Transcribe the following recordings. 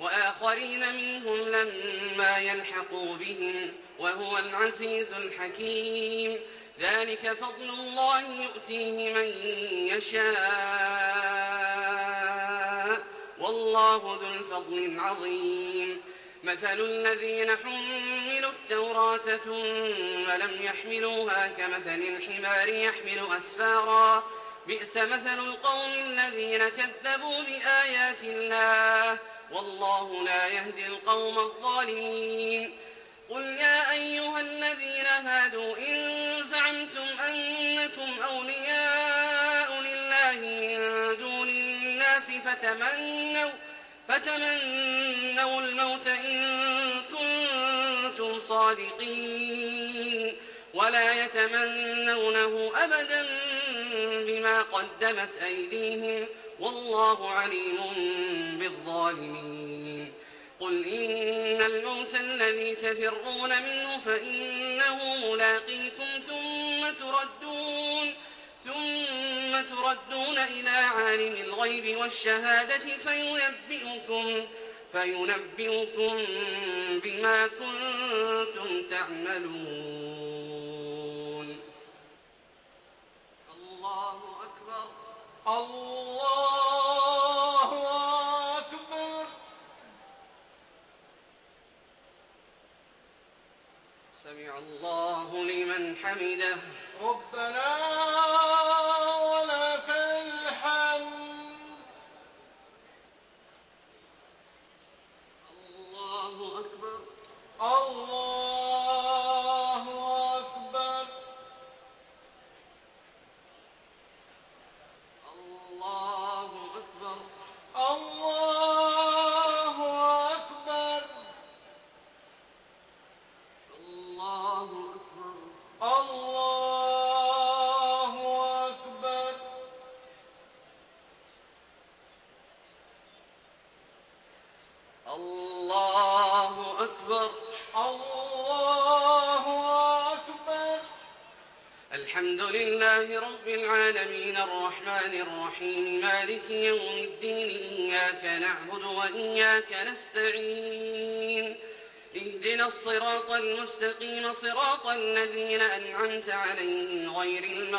وآخرين منهم لما يلحقوا بهم وهو العزيز الحكيم. ذلك فضل الله يؤتيه من يشاء. والله ذو الفضل العظيم. مثل الذين حملوا التوراة ثم لم يحملوها كمثل الحمار يحمل أسفارا. بئس مثل القوم الذين كذبوا بآيات الله. والله لا يهدي القوم الظالمين. قل يا أيها الذين هادوا إن زعمتم أنكم أولياء لله من دون الناس فتمنوا فتمنوا الموت إن كنتم صادقين. ولا يتمنونه أبدا بما قدمت أيديهم. والله عليم بالظالمين قل إن الموت الذي تفرون منه فإنه ملاقيكم ثم تردون ثم تردون إلى عالم الغيب والشهادة فينبئكم فينبئكم بما كنتم تعملون. الله أكبر. الله أكبر سمع الله لمن حمده. ربنا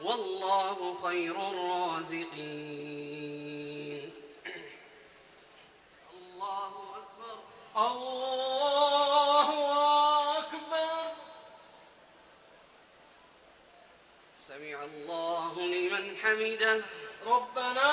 والله خير الرازقين. الله أكبر. الله أكبر. سمع الله لمن حمده. ربنا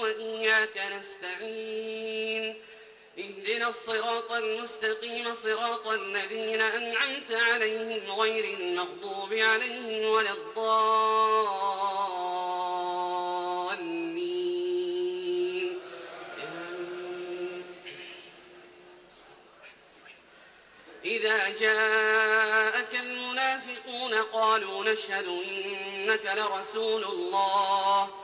وإياك نستعين اهدنا الصراط المستقيم صراط الذين أنعمت عليهم غير المغضوب عليهم ولا الضالين. إذا جاءك المنافقون قالوا نشهد إنك لرسول الله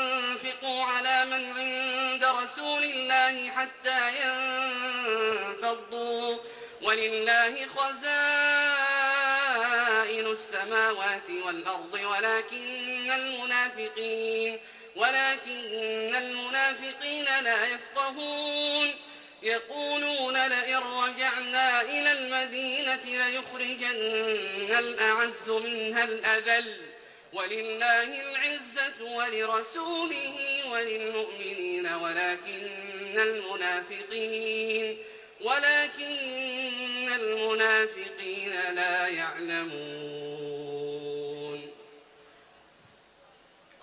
على من عند رسول الله حتى ينفضوا. ولله خزائن السماوات والأرض ولكن المنافقين ولكن المنافقين لا يفقهون. يقولون لئن رجعنا إلى المدينة ليخرجن الأعز منها الأذل. ولله العزة ولرسوله وللمؤمنين ولكن المنافقين ولكن المنافقين لا يعلمون.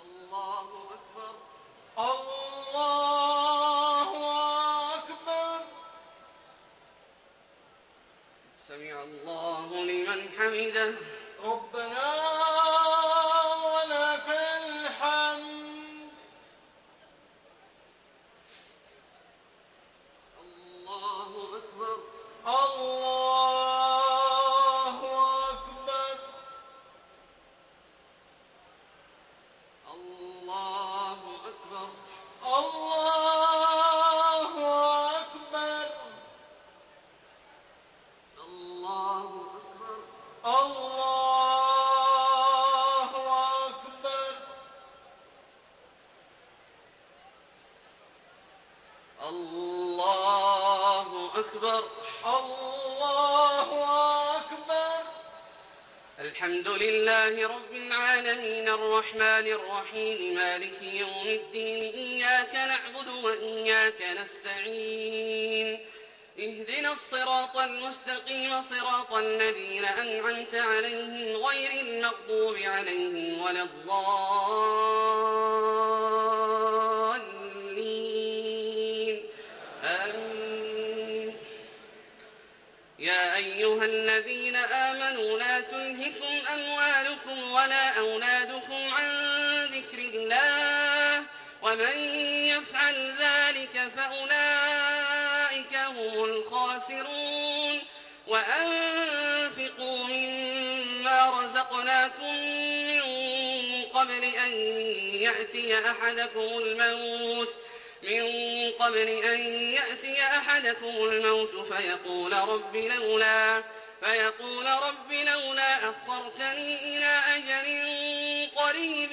الله أكبر. الله أكبر. سمع الله لمن حمده. ربنا نستعين اهدنا الصراط المستقيم صراط الذين أنعمت عليهم غير المغضوب عليهم ولا الضالين. آمين. يا أيها الذين آمنوا لا تلهكم أموالكم ولا أولادكم فأولئك هم الخاسرون. وأنفقوا مما رزقناكم من قبل أن يأتي أحدكم الموت. من قبل أن يأتي أحدكم الموت فيقول رب لولا فيقول رب لولا أخرتني إلى أجل قريب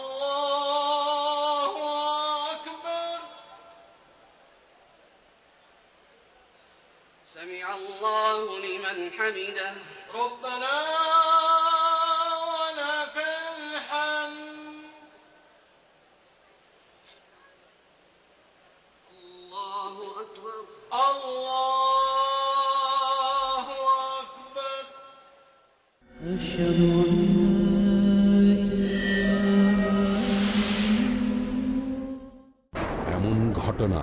سمع الله لمن حمده ربنا ولك الحمد الله أكبر الله أكبر أشهد أن এমন ঘটনা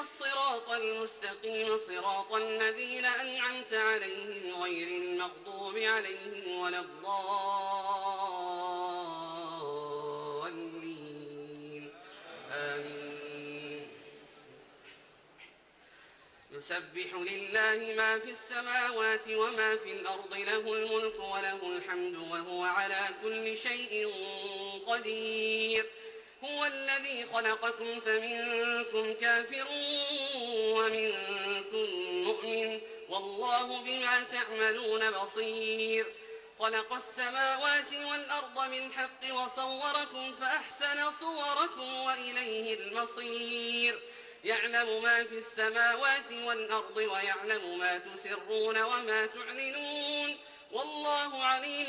الصراط المستقيم صراط الذين أنعمت عليهم غير المغضوب عليهم ولا الضالين. آمين. يسبح لله ما في السماوات وما في الأرض له الملك وله الحمد وهو على كل شيء قدير. هو الذي خلقكم فمنكم كافر ومنكم مؤمن والله بما تعملون بصير. خلق السماوات والأرض بالحق وصوركم فأحسن صوركم وإليه المصير. يعلم ما في السماوات والأرض ويعلم ما تسرون وما تعلنون. والله عليم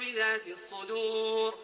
بذات الصدور.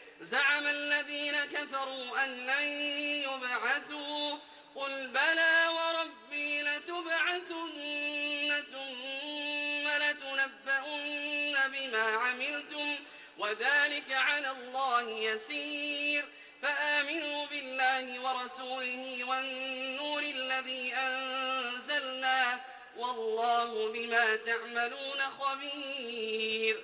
زعم الذين كفروا أن لن يبعثوا قل بلى وربي لتبعثن ثم لتنبؤن بما عملتم وذلك على الله يسير فآمنوا بالله ورسوله والنور الذي أنزلنا والله بما تعملون خبير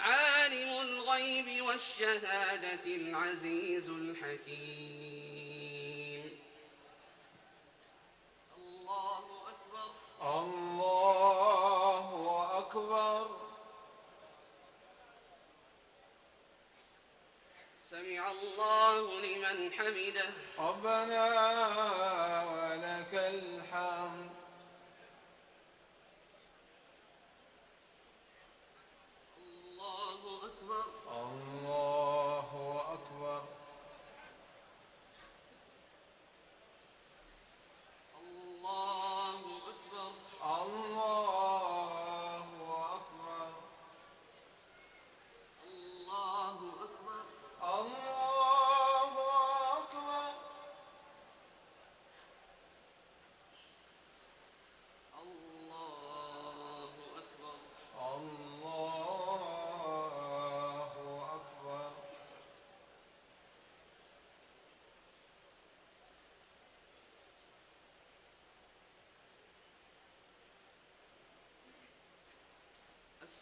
عالم الغيب والشهادة العزيز الحكيم. الله أكبر. الله أكبر. سمع الله لمن حمده. ربنا ولك الحمد.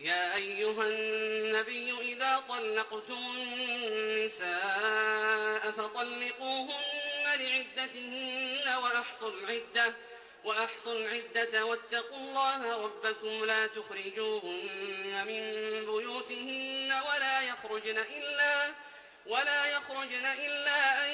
يا أيها النبي إذا طلقتم النساء فطلقوهن لعدتهن وأحصوا العدة وأحصوا العدة واتقوا الله ربكم لا تخرجوهن من بيوتهن ولا يخرجن إلا ولا يخرجن إلا أن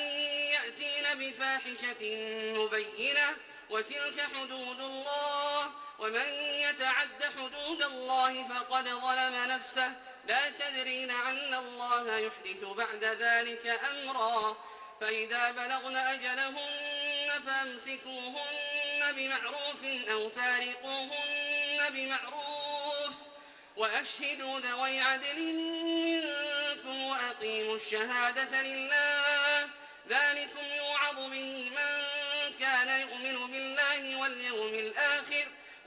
يأتين بفاحشة مبينة وتلك حدود الله. ومن يتعد حدود الله فقد ظلم نفسه. لا تدري لعل الله يحدث بعد ذلك أمرا. فإذا بلغن أجلهن فامسكوهن بمعروف أو فارقوهن بمعروف وأشهدوا ذوي عدل منكم وأقيموا الشهادة لله. ذلكم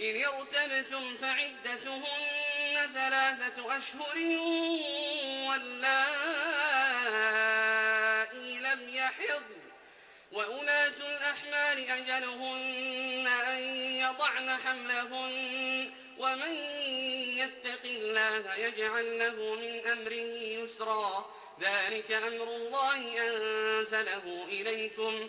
إن ارتبتم فعدتهن ثلاثة أشهر واللائي لم يحضن وأولاة الأحمال أجلهن أن يضعن حملهن ومن يتق الله يجعل له من أمره يسرا. ذلك أمر الله أنزله إليكم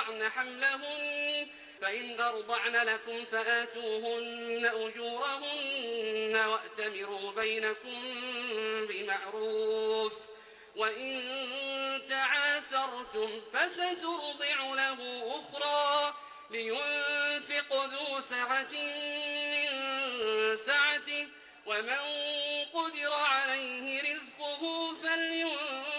يضعن حملهن فإن أرضعن لكم فآتوهن أجورهن وأتمروا بينكم بمعروف. وإن تعاثرتم فسترضع له أخرى لينفق ذو سعة من سعته ومن قدر عليه رزقه فلينفق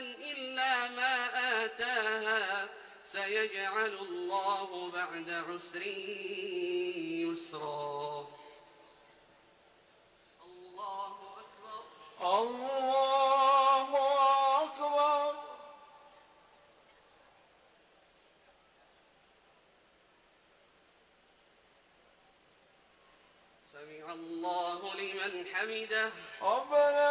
إلا ما آتاها سيجعل الله بعد عسر يسرا. الله أكبر. الله أكبر. سمع الله لمن حمده. ربنا